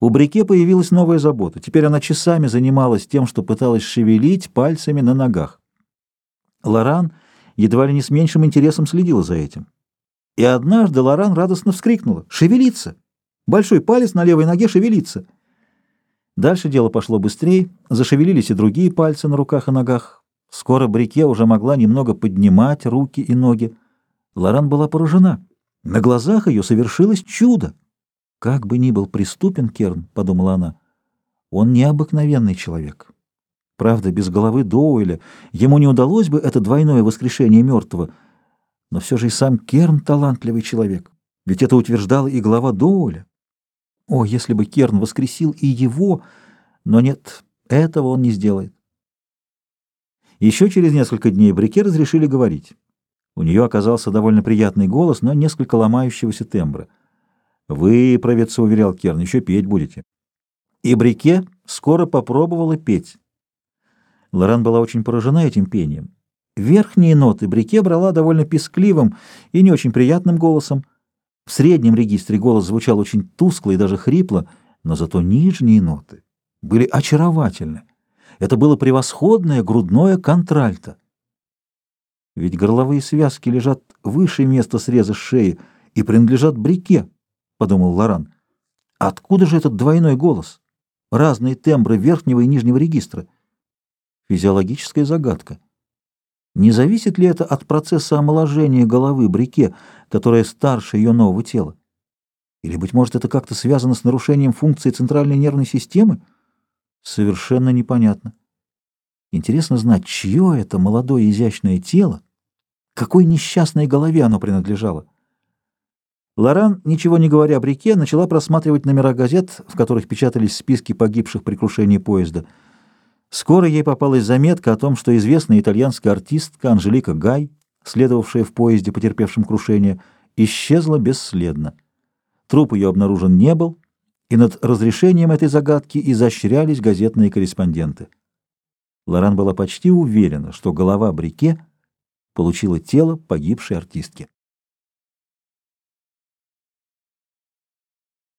У Брике появилась новая забота. Теперь она часами занималась тем, что пыталась шевелить пальцами на ногах. Лоран едва ли не с меньшим интересом следила за этим. И однажды Лоран радостно вскрикнула. «Шевелится! Большой палец на левой ноге шевелится!» Дальше дело пошло быстрее, зашевелились и другие пальцы на руках и ногах. Скоро Брике уже могла немного поднимать руки и ноги. Лоран была поражена. На глазах ее совершилось чудо. «Как бы ни был преступен Керн, — подумала она, — он необыкновенный человек. Правда, без головы Доуэля ему не удалось бы это двойное воскрешение мертвого, но все же и сам Керн талантливый человек, ведь это утверждала и глава Доуэля. О, если бы Керн воскресил и его, но нет, этого он не сделает. Еще через несколько дней Брике разрешили говорить. У нее оказался довольно приятный голос, но несколько ломающегося тембра — «Выправиться», — уверял Керн, — «еще петь будете». И Брике скоро попробовала петь. Лоран была очень поражена этим пением. Верхние ноты Брике брала довольно пескливым и не очень приятным голосом. В среднем регистре голос звучал очень тускло и даже хрипло, но зато нижние ноты были очаровательны. Это было превосходное грудное контральто. Ведь горловые связки лежат выше места среза шеи и принадлежат Брике подумал Лоран. Откуда же этот двойной голос? Разные тембры верхнего и нижнего регистра. Физиологическая загадка. Не зависит ли это от процесса омоложения головы Брике, которая старше ее нового тела? Или, быть может, это как-то связано с нарушением функции центральной нервной системы? Совершенно непонятно. Интересно знать, чье это молодое изящное тело, какой несчастной голове оно принадлежало. Лоран, ничего не говоря об реке, начала просматривать номера газет, в которых печатались списки погибших при крушении поезда. Скоро ей попалась заметка о том, что известная итальянская артистка Анжелика Гай, следовавшая в поезде, потерпевшем крушение, исчезла бесследно. Труп ее обнаружен не был, и над разрешением этой загадки изощрялись газетные корреспонденты. Лоран была почти уверена, что голова Брике получила тело погибшей артистки.